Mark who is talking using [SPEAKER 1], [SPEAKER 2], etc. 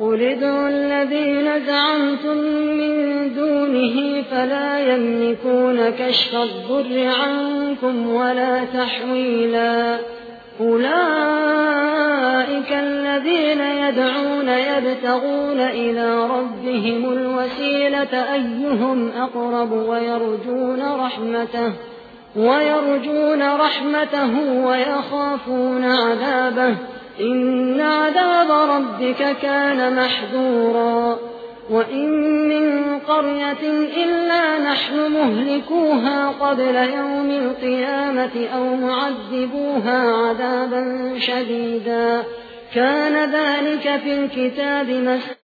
[SPEAKER 1] قل ادعوا الذين زعمتم من دونه فلا يملكون كشف الضر عنكم ولا تحويلا. أولئك الذين يدعون يبتغون إلى ربهم الوسيلة أيهم أقرب ويرجون رحمته ويرجون رحمته ويخافون عذابه. إن عذاب ربك كان محذورا. وإن من قرية إلا نحن مهلكوها قبل يوم القيامة أو معذبوها عذابا شديدا. كان ذلك في الكتاب مسجد